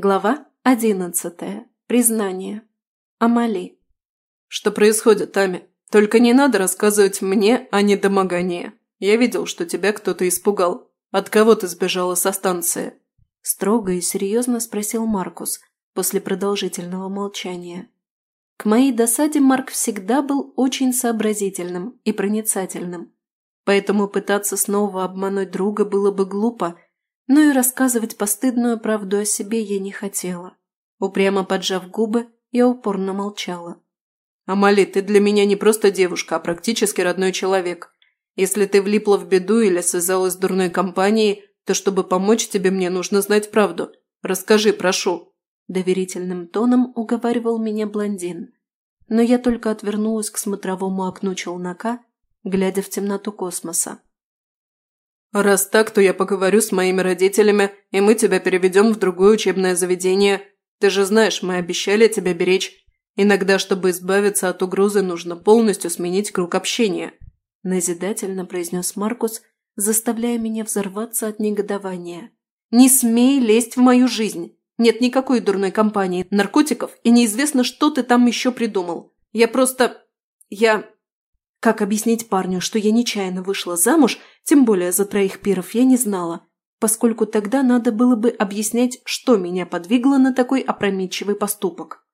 Глава одиннадцатая. Признание. Амали. «Что происходит, Ами? Только не надо рассказывать мне о недомогании. Я видел, что тебя кто-то испугал. От кого ты сбежала со станции?» Строго и серьезно спросил Маркус после продолжительного молчания. К моей досаде Марк всегда был очень сообразительным и проницательным. Поэтому пытаться снова обмануть друга было бы глупо – но и рассказывать постыдную правду о себе я не хотела. Упрямо поджав губы, я упорно молчала. «Амали, ты для меня не просто девушка, а практически родной человек. Если ты влипла в беду или связалась с дурной компанией, то чтобы помочь тебе, мне нужно знать правду. Расскажи, прошу». Доверительным тоном уговаривал меня блондин. Но я только отвернулась к смотровому окну челнока, глядя в темноту космоса. «Раз так, то я поговорю с моими родителями, и мы тебя переведем в другое учебное заведение. Ты же знаешь, мы обещали тебя беречь. Иногда, чтобы избавиться от угрозы, нужно полностью сменить круг общения», – назидательно произнес Маркус, заставляя меня взорваться от негодования. «Не смей лезть в мою жизнь! Нет никакой дурной компании, наркотиков, и неизвестно, что ты там еще придумал. Я просто... я... Как объяснить парню, что я нечаянно вышла замуж, тем более за троих пиров, я не знала, поскольку тогда надо было бы объяснять, что меня подвигло на такой опрометчивый поступок.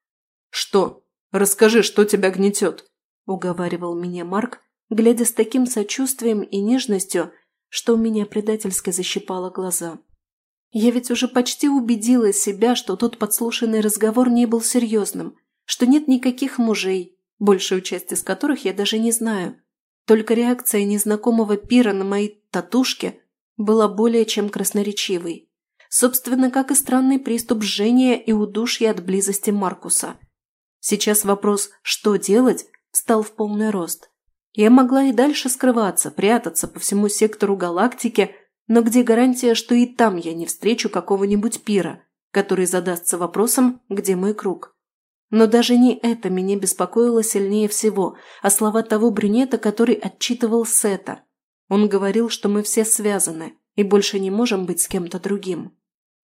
«Что? Расскажи, что тебя гнетет?» – уговаривал меня Марк, глядя с таким сочувствием и нежностью, что у меня предательски защипало глаза. Я ведь уже почти убедила себя, что тот подслушанный разговор не был серьезным, что нет никаких мужей, большую часть из которых я даже не знаю. Только реакция незнакомого пира на мои татушки была более чем красноречивой. Собственно, как и странный приступ жжения и удушья от близости Маркуса. Сейчас вопрос «что делать?» стал в полный рост. Я могла и дальше скрываться, прятаться по всему сектору галактики, но где гарантия, что и там я не встречу какого-нибудь пира, который задастся вопросом «где мой круг?». Но даже не это меня беспокоило сильнее всего, а слова того брюнета, который отчитывал Сета. Он говорил, что мы все связаны и больше не можем быть с кем-то другим.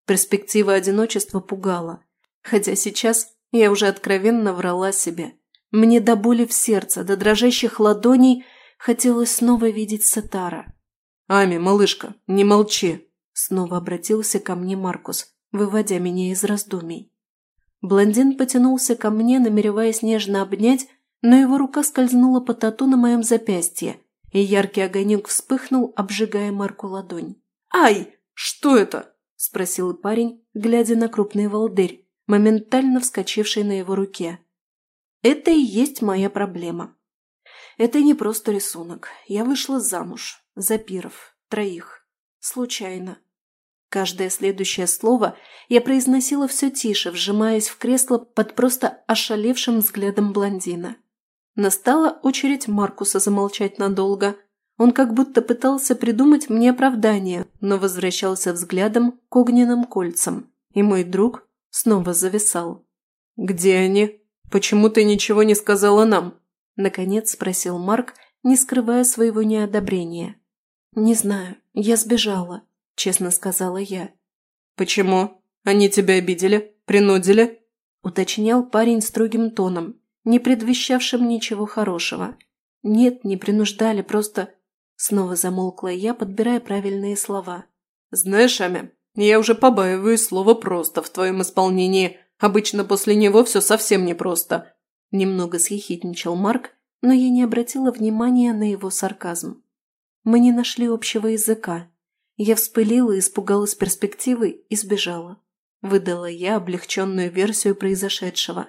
Перспектива одиночества пугала. Хотя сейчас я уже откровенно врала себе. Мне до боли в сердце, до дрожащих ладоней хотелось снова видеть Сетара. «Ами, малышка, не молчи!» Снова обратился ко мне Маркус, выводя меня из раздумий. Блондин потянулся ко мне, намереваясь нежно обнять, но его рука скользнула по тату на моем запястье, и яркий огонек вспыхнул, обжигая Марку ладонь. «Ай! Что это?» – спросил парень, глядя на крупный волдырь, моментально вскочивший на его руке. «Это и есть моя проблема. Это не просто рисунок. Я вышла замуж. За пиров. Троих. Случайно. Каждое следующее слово я произносила все тише, вжимаясь в кресло под просто ошалевшим взглядом блондина. Настала очередь Маркуса замолчать надолго. Он как будто пытался придумать мне оправдание, но возвращался взглядом к огненным кольцам. И мой друг снова зависал. «Где они? Почему ты ничего не сказала нам?» Наконец спросил Марк, не скрывая своего неодобрения. «Не знаю, я сбежала честно сказала я. «Почему? Они тебя обидели? Принудили?» уточнял парень строгим тоном, не предвещавшим ничего хорошего. «Нет, не принуждали, просто...» Снова замолкла я, подбирая правильные слова. «Знаешь, Амя, я уже побаиваюсь слова «просто» в твоем исполнении. Обычно после него все совсем непросто». Немного съехидничал Марк, но я не обратила внимания на его сарказм. Мы не нашли общего языка, я вспылила, испугалась перспективы и сбежала. Выдала я облегченную версию произошедшего.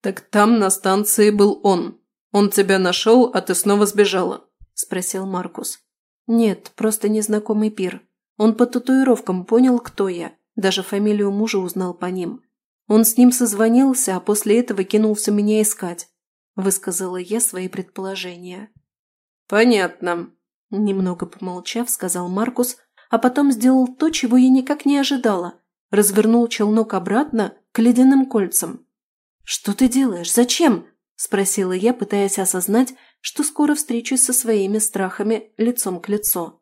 «Так там на станции был он. Он тебя нашел, а ты снова сбежала?» – спросил Маркус. «Нет, просто незнакомый пир. Он по татуировкам понял, кто я. Даже фамилию мужа узнал по ним. Он с ним созвонился, а после этого кинулся меня искать», – высказала я свои предположения. «Понятно», – немного помолчав, сказал Маркус, а потом сделал то, чего я никак не ожидала. Развернул челнок обратно к ледяным кольцам. «Что ты делаешь? Зачем?» – спросила я, пытаясь осознать, что скоро встречусь со своими страхами лицом к лицу.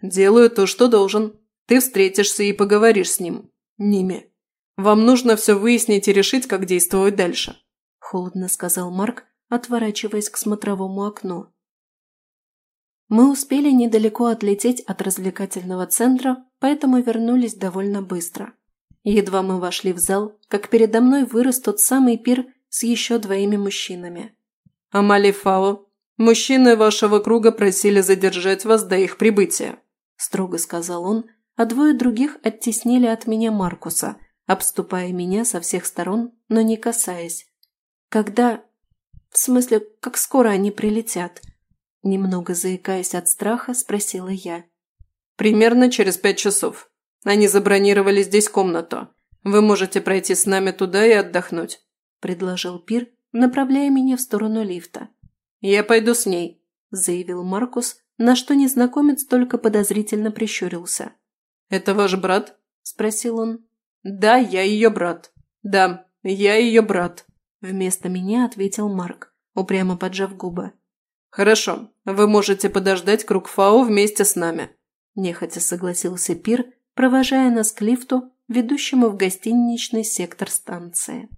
«Делаю то, что должен. Ты встретишься и поговоришь с ним. Ними. Вам нужно все выяснить и решить, как действовать дальше», – холодно сказал Марк, отворачиваясь к смотровому окну. Мы успели недалеко отлететь от развлекательного центра, поэтому вернулись довольно быстро. Едва мы вошли в зал, как передо мной вырос тот самый пир с еще двоими мужчинами. «Амали Фао, мужчины вашего круга просили задержать вас до их прибытия», – строго сказал он, а двое других оттеснили от меня Маркуса, обступая меня со всех сторон, но не касаясь. «Когда...» «В смысле, как скоро они прилетят?» Немного заикаясь от страха, спросила я. «Примерно через пять часов. Они забронировали здесь комнату. Вы можете пройти с нами туда и отдохнуть», – предложил Пир, направляя меня в сторону лифта. «Я пойду с ней», – заявил Маркус, на что незнакомец только подозрительно прищурился. «Это ваш брат?» – спросил он. «Да, я ее брат. Да, я ее брат», – вместо меня ответил Марк, упрямо поджав губы. «Хорошо, вы можете подождать круг Фау вместе с нами», – нехотя согласился Пир, провожая нас к лифту, ведущему в гостиничный сектор станции.